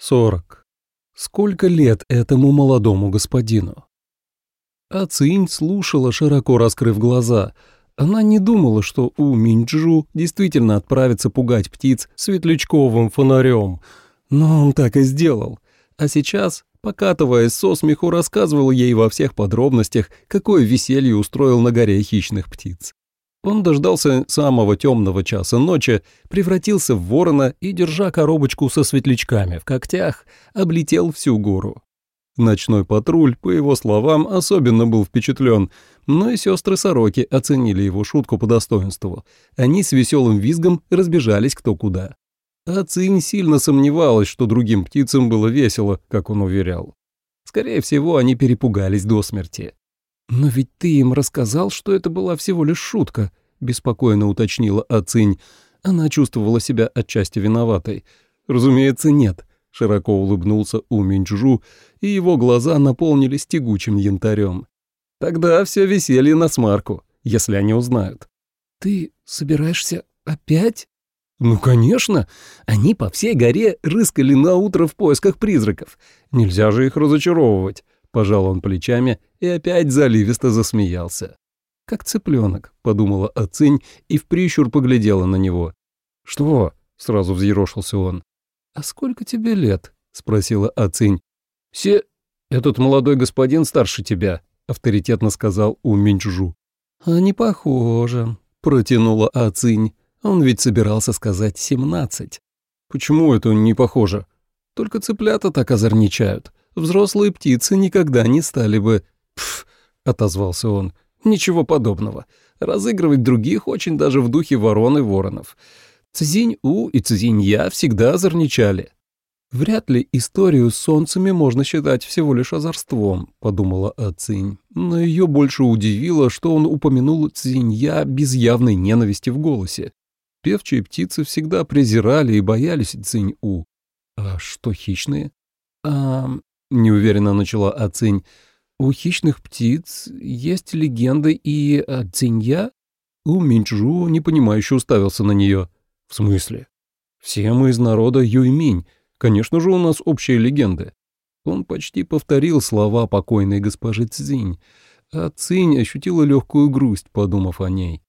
Сорок. Сколько лет этому молодому господину? Ацинь слушала, широко раскрыв глаза. Она не думала, что у Минджу действительно отправится пугать птиц светлячковым фонарем. Но он так и сделал. А сейчас, покатываясь со смеху, рассказывал ей во всех подробностях, какое веселье устроил на горе хищных птиц. Он дождался самого темного часа ночи, превратился в ворона и, держа коробочку со светлячками в когтях, облетел всю гору. Ночной патруль, по его словам, особенно был впечатлен, но и сестры-сороки оценили его шутку по достоинству. Они с веселым визгом разбежались кто куда. А Цинь сильно сомневалась, что другим птицам было весело, как он уверял. Скорее всего, они перепугались до смерти. «Но ведь ты им рассказал, что это была всего лишь шутка», — беспокойно уточнила Ацинь. Она чувствовала себя отчасти виноватой. «Разумеется, нет», — широко улыбнулся У Минчжу, и его глаза наполнились тягучим янтарем. «Тогда все веселье на смарку, если они узнают». «Ты собираешься опять?» «Ну, конечно. Они по всей горе рыскали на утро в поисках призраков. Нельзя же их разочаровывать. Пожал он плечами и опять заливисто засмеялся. «Как цыпленок», — подумала Ацинь и в прищур поглядела на него. «Что?» — сразу взъерошился он. «А сколько тебе лет?» — спросила Ацинь. «Все... Этот молодой господин старше тебя», — авторитетно сказал У Минчжу. «А не похоже», — протянула Ацинь. Он ведь собирался сказать семнадцать. «Почему это не похоже? Только цыплята так озорничают. Взрослые птицы никогда не стали бы... Пф, отозвался он. Ничего подобного. Разыгрывать других очень даже в духе ворон и воронов. Цзинь-У и Цзинь-Я всегда озорничали. «Вряд ли историю с солнцами можно считать всего лишь озорством», — подумала Ацинь. Но ее больше удивило, что он упомянул Цзинья без явной ненависти в голосе. Певчие птицы всегда презирали и боялись Цзинь-У. А что хищные? А — неуверенно начала Ацинь. «У хищных птиц есть легенды и о Цинья?» У Минчжу непонимающе уставился на нее. «В смысле?» «Все мы из народа Юйминь. Конечно же, у нас общие легенды». Он почти повторил слова покойной госпожи Цзинь, а Цинь ощутила легкую грусть, подумав о ней.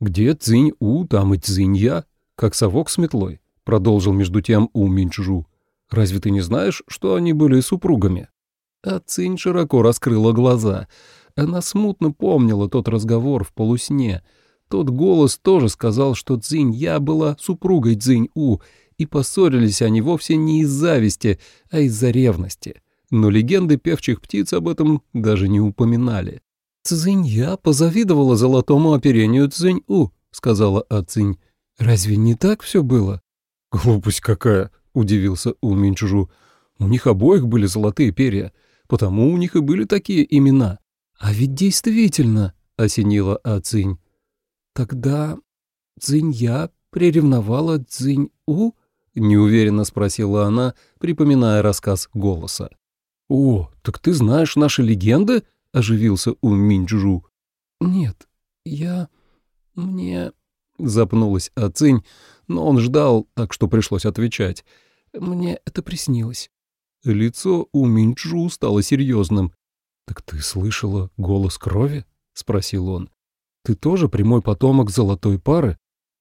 «Где Цинь-У, там и Цзинь-Я, как совок с метлой», — продолжил между тем У Минчжу. Разве ты не знаешь, что они были супругами?» А Цинь широко раскрыла глаза. Она смутно помнила тот разговор в полусне. Тот голос тоже сказал, что Цинь-Я была супругой Цинь-У, и поссорились они вовсе не из зависти, а из-за ревности. Но легенды певчих птиц об этом даже не упоминали. «Цзинь-Я позавидовала золотому оперению Цзинь-У», — сказала Ацинь. «Разве не так все было?» «Глупость какая!» — удивился У Минчжу. «У них обоих были золотые перья, потому у них и были такие имена». «А ведь действительно», — осенила Ацинь. «Тогда Цзинь-Я приревновала Цзинь-У?» — неуверенно спросила она, припоминая рассказ голоса. «О, так ты знаешь наши легенды?» — оживился У Минчжу. «Нет, я... мне...» — запнулась Ацинь, но он ждал, так что пришлось отвечать. «Мне это приснилось». Лицо у Минчжу стало серьезным. «Так ты слышала голос крови?» — спросил он. «Ты тоже прямой потомок золотой пары?»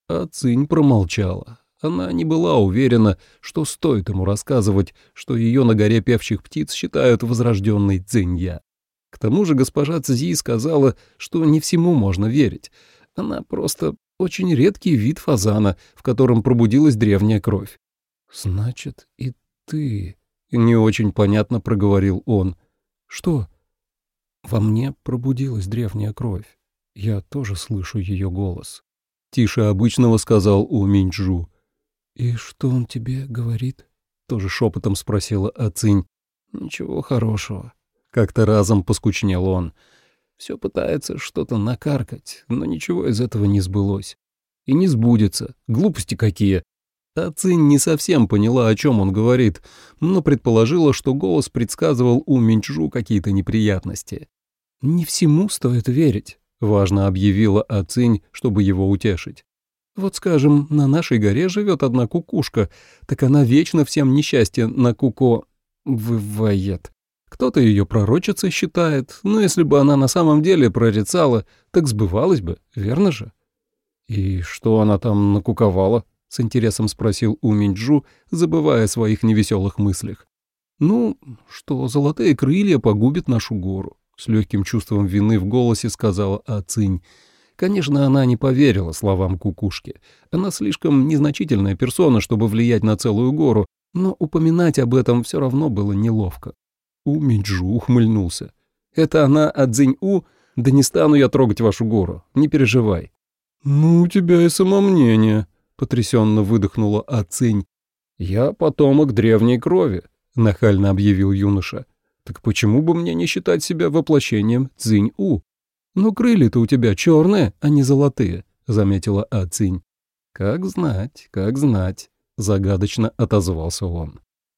А Цинь промолчала. Она не была уверена, что стоит ему рассказывать, что ее на горе певчих птиц считают возрожденной Цинья. К тому же госпожа Цзи сказала, что не всему можно верить. Она просто очень редкий вид фазана, в котором пробудилась древняя кровь. «Значит, и ты...» — не очень понятно проговорил он. «Что?» «Во мне пробудилась древняя кровь. Я тоже слышу ее голос». Тише обычного сказал У Минджу. «И что он тебе говорит?» Тоже шепотом спросила Ацинь. «Ничего хорошего». Как-то разом поскучнел он. Все пытается что-то накаркать, но ничего из этого не сбылось. И не сбудется. Глупости какие. Цинь не совсем поняла, о чем он говорит, но предположила, что голос предсказывал у Минчжу какие-то неприятности. «Не всему стоит верить», — важно объявила Ацинь, чтобы его утешить. Вот, скажем, на нашей горе живет одна кукушка, так она вечно всем несчастье на куко вывает. Кто-то ее пророчицей считает, но если бы она на самом деле прорицала, так сбывалось бы, верно же? И что она там накуковала? С интересом спросил у Минджу, забывая о своих невеселых мыслях. Ну, что золотые крылья погубят нашу гору. С легким чувством вины в голосе сказала Ацинь. Конечно, она не поверила словам кукушки. Она слишком незначительная персона, чтобы влиять на целую гору, но упоминать об этом все равно было неловко. У Минджу ухмыльнулся. «Это она от Цзинь-У? Да не стану я трогать вашу гору, не переживай». «Ну, у тебя и самомнение», — потрясенно выдохнула Ацинь. «Я потомок древней крови», — нахально объявил юноша. «Так почему бы мне не считать себя воплощением Цзинь-У?» «Но крылья-то у тебя черные, а не золотые», — заметила Ацинь. «Как знать, как знать», — загадочно отозвался он.